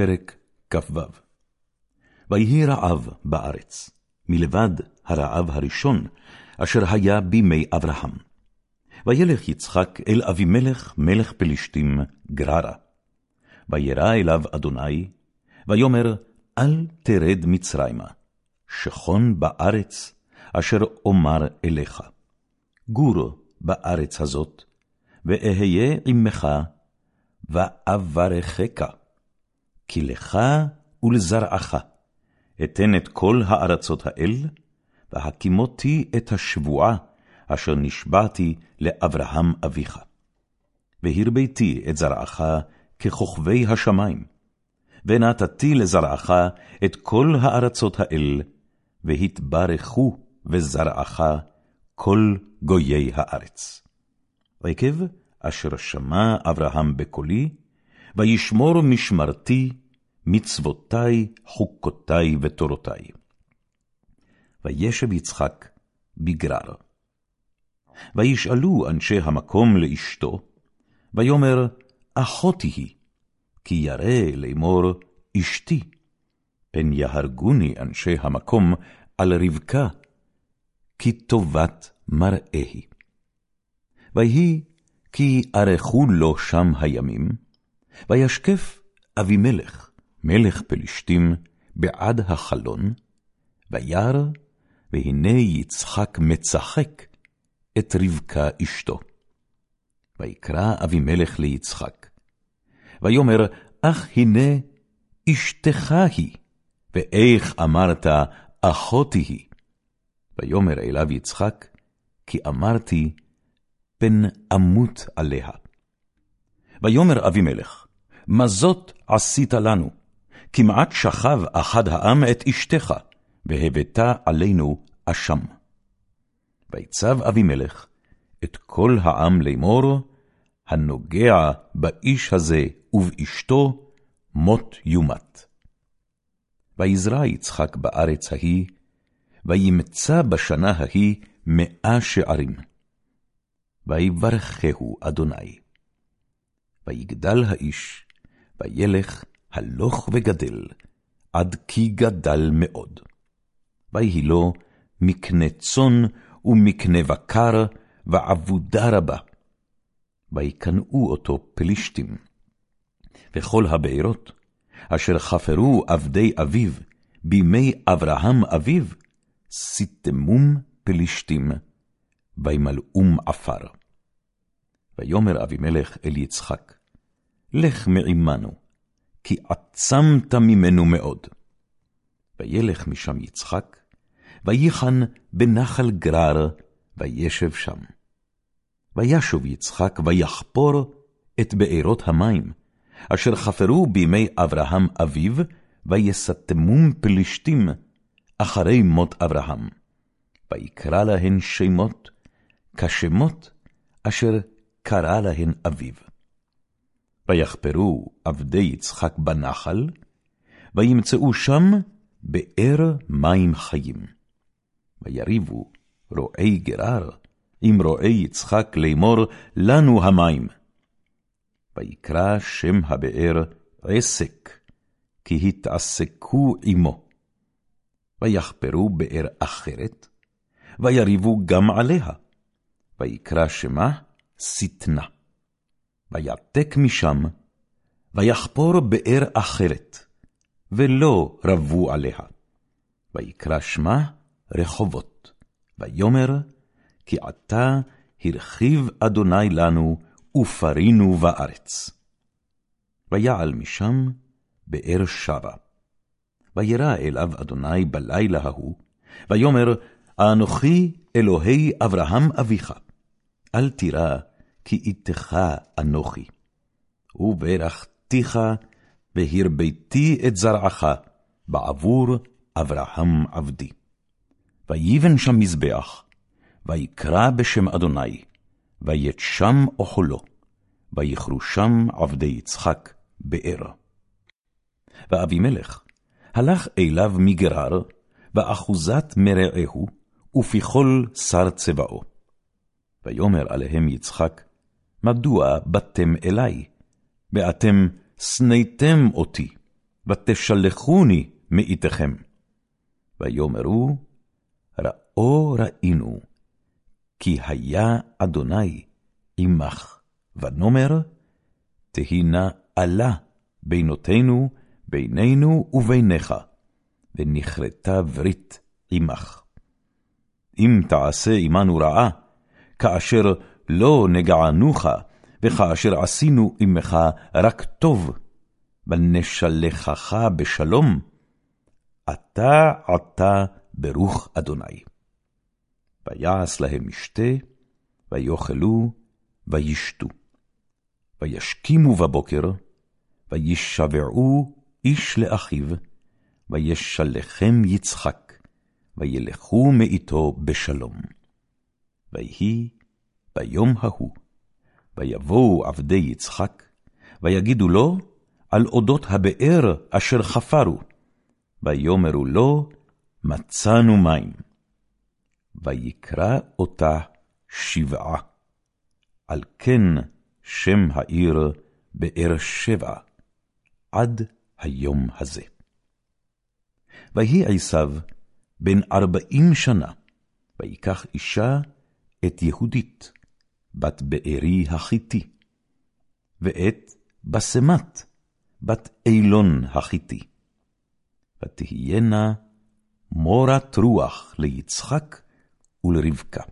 פרק כ"ו ויהי רעב בארץ, מלבד הרעב הראשון, אשר היה בימי אברהם. וילך יצחק אל אבימלך מלך פלישתים גררה. וירא אליו אדוני, ויאמר, אל תרד מצרימה, שכון בארץ, אשר אומר אליך. גור בארץ הזאת, ואהיה עמך, ואברכך. כי לך ולזרעך אתן את כל הארצות האל, והקימותי את השבועה אשר נשבעתי לאברהם אביך. והרביתי את זרעך ככוכבי השמיים, ונתתי לזרעך את כל הארצות האל, והתברכו וזרעך כל גויי הארץ. עקב אשר שמע אברהם בקולי, וישמור משמרתי, מצוותי, חוקותי ותורותי. וישב יצחק בגרר. וישאלו אנשי המקום לאשתו, ויאמר, אחותי היא, כי ירא לאמור, אשתי. פן יהרגוני אנשי המקום על רבקה, כי טובת מראה היא. ויהי כי ארכו לו שם הימים, וישקף אבימלך, מלך פלישתים, בעד החלון, וירא, והנה יצחק מצחק את רבקה אשתו. ויקרא אבימלך ליצחק, ויאמר, אך הנה אשתך היא, ואיך אמרת, אחותי היא. ויאמר אליו יצחק, כי אמרתי, פן אמות עליה. ויאמר אבימלך, מה זאת עשית לנו? כמעט שכב אחד העם את אשתך, והבאת עלינו אשם. ויצב אבימלך את כל העם לאמור, הנוגע באיש הזה ובאשתו, מות יומת. ויזרע יצחק בארץ ההיא, וימצא בשנה ההיא מאה שערים. ויברכהו אדוני. ויגדל האיש, וילך הלוך וגדל, עד כי גדל מאוד. ויהי לו מקנה צאן ומקנה בקר, ועבודה רבה. ויקנאו אותו פלישתים. וכל הבארות, אשר חפרו עבדי אביו, בימי אברהם אביו, סיתמום פלישתים, וימלאום עפר. ויאמר אבימלך אל יצחק, לך מעמנו, כי עצמת ממנו מאוד. וילך משם יצחק, ויחן בנחל גרר, וישב שם. וישוב יצחק, ויחפור את בארות המים, אשר חפרו בימי אברהם אביו, ויסתמום פלישתים, אחרי מות אברהם. ויקרא להן שמות, כשמות אשר קרא להן אביו. ויחפרו עבדי יצחק בנחל, וימצאו שם באר מים חיים. ויריבו רועי גרר עם רועי יצחק לאמור לנו המים. ויקרא שם הבאר עסק, כי התעסקו עמו. ויחפרו באר אחרת, ויריבו גם עליה. ויקרא שמה שטנה. ויעתק משם, ויחפור באר אחרת, ולא רבו עליה. ויקרא שמה רחובות, ויאמר, כי עתה הרחיב אדוני לנו, ופרינו בארץ. ויעל משם באר שבה. וירא אליו אדוני בלילה ההוא, ויאמר, אנוכי אלוהי אברהם אביך, אל תירא, כי איתך אנוכי. וברכתיך, והרביתי את זרעך, בעבור אברהם עבדי. ויבן שם מזבח, ויקרא בשם אדוני, וית שם אוכלו, ויכרו שם עבדי יצחק באר. ואבימלך הלך אליו מגרר, באחוזת מרעהו, ופכל שר צבאו. ויאמר עליהם יצחק, מדוע באתם אלי? ואתם שנאתם אותי, ותשלחוני מאיתכם. ויאמרו, ראו ראינו, כי היה אדוני עמך, ונאמר, תהי נא אלה בינותינו, בינינו וביניך, ונכרתה ברית עמך. אם תעשה עמנו רעה, כאשר לא נגענוך, וכאשר עשינו עמך רק טוב, ונשלחך בשלום, אתה עתה ברוך אדוני. ויעש להם משתה, ויאכלו, וישתו. וישכימו בבוקר, וישבעו איש לאחיו, וישלחם יצחק, וילכו מאיתו בשלום. ויהי ביום ההוא, ויבואו עבדי יצחק, ויגידו לו על אודות הבאר אשר חפרו, ויאמרו לו, מצאנו מים. ויקרא אותה שבעה. על כן שם העיר באר שבע, עד היום הזה. ויהי עשיו בן ארבעים שנה, ויקח אישה את יהודית, בת בארי החיתי, ואת בסמת, בת אילון החיתי. ותהיינה מורת רוח ליצחק ולרבקה.